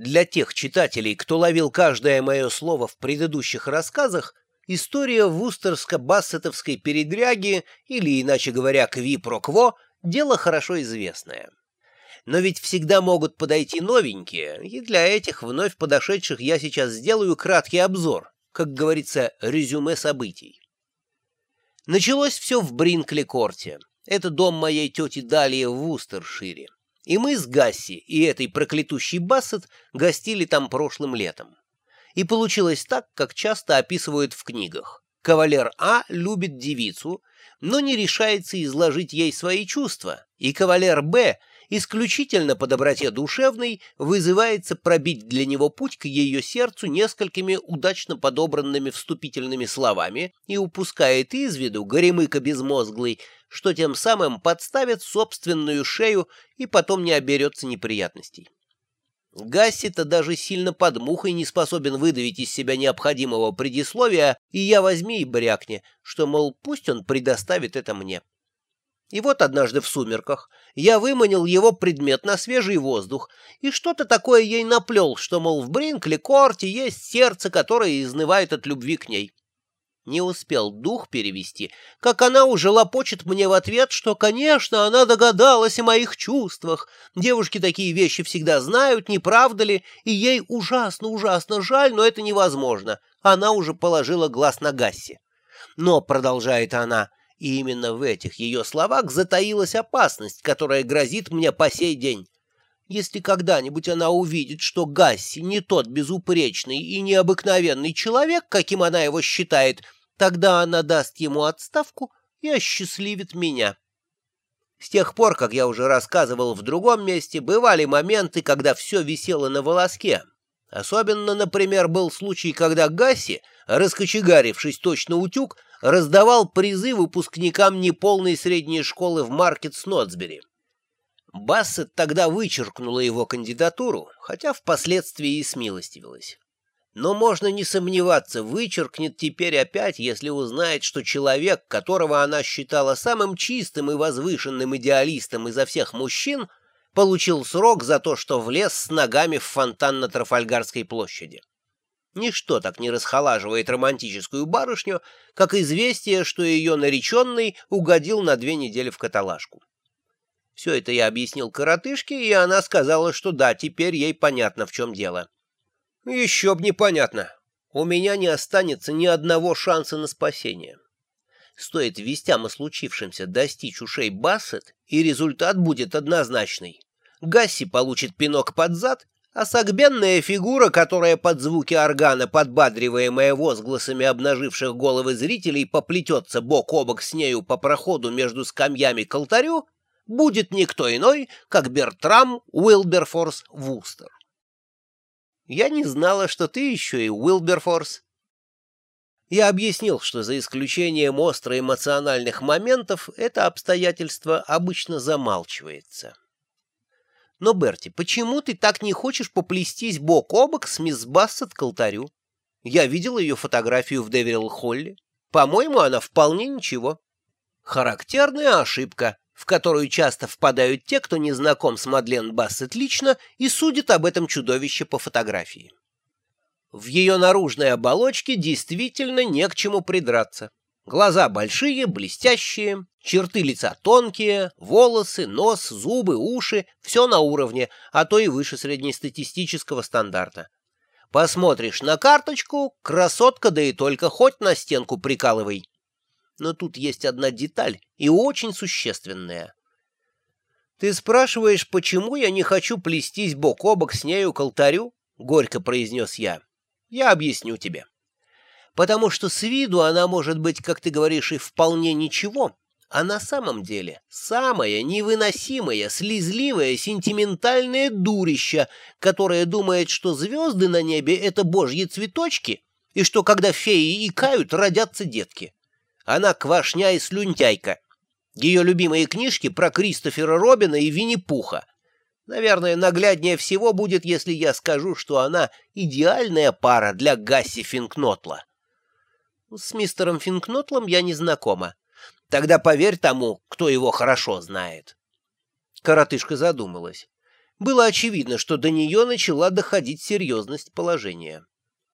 Для тех читателей, кто ловил каждое мое слово в предыдущих рассказах, история вустерско-бассетовской передряги, или, иначе говоря, кви-про-кво, дело хорошо известное. Но ведь всегда могут подойти новенькие, и для этих вновь подошедших я сейчас сделаю краткий обзор, как говорится, резюме событий. Началось все в Бринкли-корте. Это дом моей тети Далии в Вустершире. И мы с Гасси и этой проклятущей Бассет гостили там прошлым летом. И получилось так, как часто описывают в книгах. Кавалер А любит девицу, но не решается изложить ей свои чувства, и кавалер Б исключительно по доброте душевной вызывается пробить для него путь к ее сердцу несколькими удачно подобранными вступительными словами и упускает из виду горемыка безмозглый, что тем самым подставит собственную шею и потом не оберется неприятностей. Гасси-то даже сильно под мухой не способен выдавить из себя необходимого предисловия, и я возьми и брякни, что, мол, пусть он предоставит это мне. И вот однажды в сумерках я выманил его предмет на свежий воздух, и что-то такое ей наплел, что, мол, в Бринкли-корте есть сердце, которое изнывает от любви к ней. Не успел дух перевести, как она уже лопочет мне в ответ, что, конечно, она догадалась о моих чувствах. Девушки такие вещи всегда знают, не правда ли, и ей ужасно-ужасно жаль, но это невозможно. Она уже положила глаз на Гасси. Но, продолжает она, — и именно в этих ее словах затаилась опасность, которая грозит мне по сей день. Если когда-нибудь она увидит, что Гасси не тот безупречный и необыкновенный человек, каким она его считает, тогда она даст ему отставку и осчастливит меня. С тех пор, как я уже рассказывал в другом месте, бывали моменты, когда все висело на волоске. Особенно, например, был случай, когда Гасси, раскочегарившись точно утюг, раздавал призы выпускникам неполной средней школы в Маркет-Снотсбери. Бассет тогда вычеркнула его кандидатуру, хотя впоследствии и смилостивилась. Но можно не сомневаться, вычеркнет теперь опять, если узнает, что человек, которого она считала самым чистым и возвышенным идеалистом изо всех мужчин, получил срок за то, что влез с ногами в фонтан на Трафальгарской площади. Ничто так не расхолаживает романтическую барышню, как известие, что ее нареченный угодил на две недели в каталажку. Все это я объяснил коротышке, и она сказала, что да, теперь ей понятно, в чем дело. Еще б непонятно. У меня не останется ни одного шанса на спасение. Стоит вестям о случившемся достичь ушей Бассет, и результат будет однозначный. Гасси получит пинок под зад, а согбенная фигура, которая под звуки органа, подбадриваемая возгласами обнаживших головы зрителей, поплетется бок о бок с нею по проходу между скамьями к алтарю, будет никто иной, как Бертрам Уилберфорс Вустер. Я не знала, что ты еще и Уилберфорс. Я объяснил, что за исключением остро эмоциональных моментов это обстоятельство обычно замалчивается. Но, Берти, почему ты так не хочешь поплестись бок о бок с мисс Бассет к алтарю? Я видел ее фотографию в Деверилл-Холле. По-моему, она вполне ничего. Характерная ошибка, в которую часто впадают те, кто не знаком с Мадлен Бассет лично и судит об этом чудовище по фотографии. В ее наружной оболочке действительно не к чему придраться. Глаза большие, блестящие, черты лица тонкие, волосы, нос, зубы, уши — все на уровне, а то и выше среднестатистического стандарта. Посмотришь на карточку — красотка, да и только хоть на стенку прикалывай. Но тут есть одна деталь, и очень существенная. «Ты спрашиваешь, почему я не хочу плестись бок о бок с нею к алтарю?» — горько произнес я. «Я объясню тебе» потому что с виду она может быть, как ты говоришь, и вполне ничего, а на самом деле самая невыносимая, слезливая, сентиментальная дурища, которая думает, что звезды на небе — это божьи цветочки, и что, когда феи икают, родятся детки. Она квашня и слюнтяйка. Ее любимые книжки про Кристофера Робина и Винни-Пуха. Наверное, нагляднее всего будет, если я скажу, что она идеальная пара для Гасси Финкнотла. С мистером Финкнотлом я не знакома. Тогда поверь тому, кто его хорошо знает. Коротышка задумалась. было очевидно, что до нее начала доходить серьезность положения.